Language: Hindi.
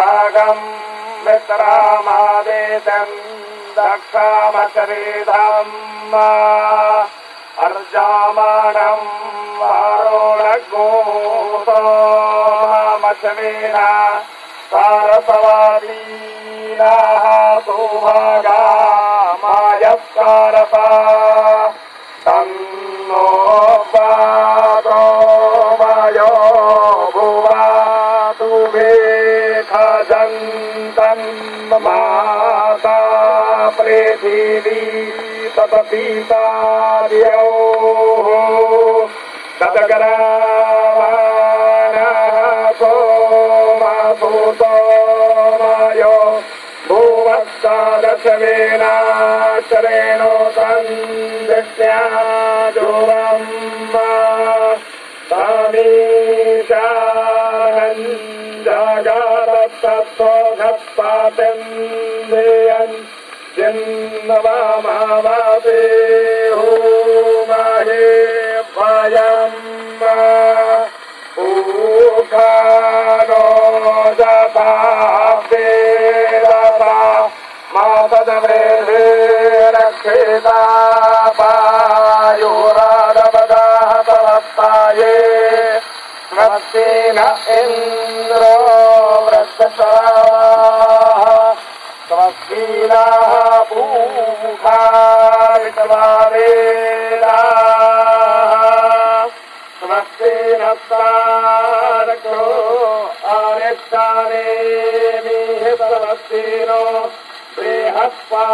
भागम् मित्रामादेशम् दक्षामचरेधम् अर्जामाणम् वारोणगोमचमेन सारसवादीनाः सुभागा खजन्तन् माता पृथिवी तपपीतार्योः तदगरावाणः सोमसूतो मायो भुवस्तादशवेनाचरेणो तन्दृष्ट्याजोरम् समीशानञ्जगातत्तत्त्वघत्पातिन्देयन् जिन्नवामावासे हो महे भयम् ऊखानो जता वेदता मातदवृद्धे रक्षिता पायुरादपदाः तवस्ताये स्वस्तेन इन्द्रो विश्वावेदाः स्वस्ति नस्तारको आनिष्टाने स्वस्तिनो बृहस्पाकर्दाधातु